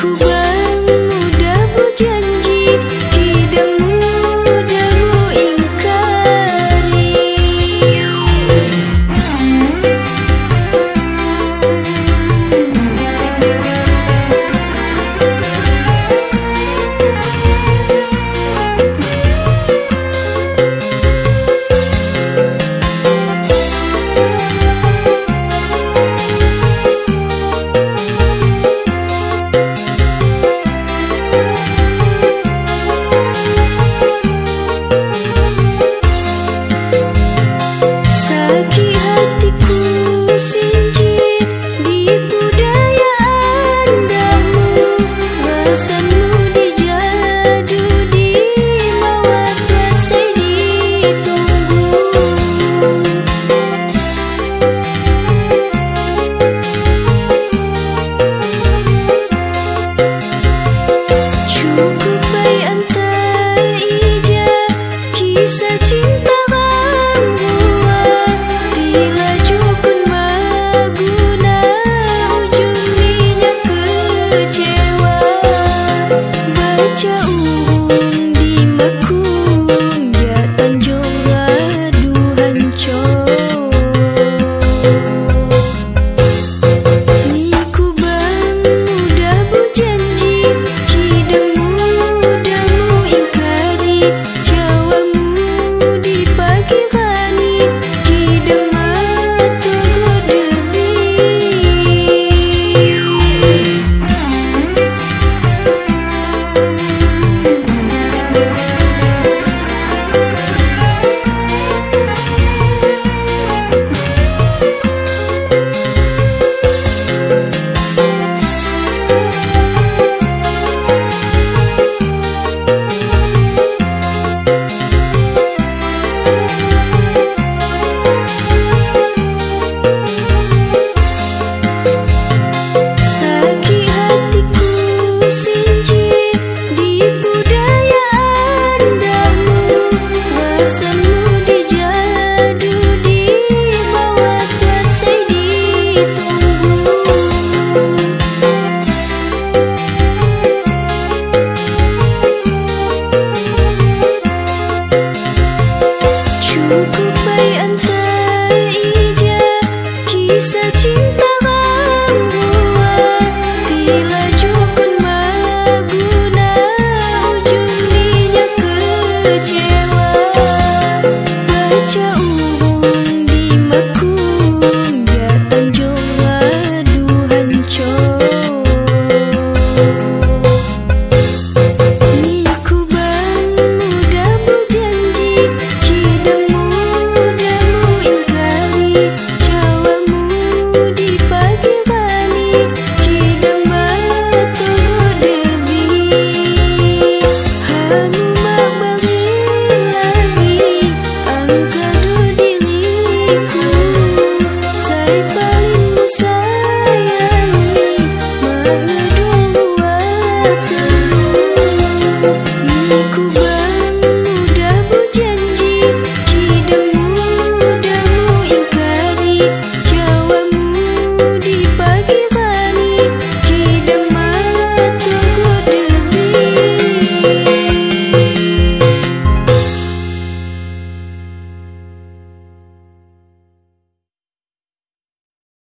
You.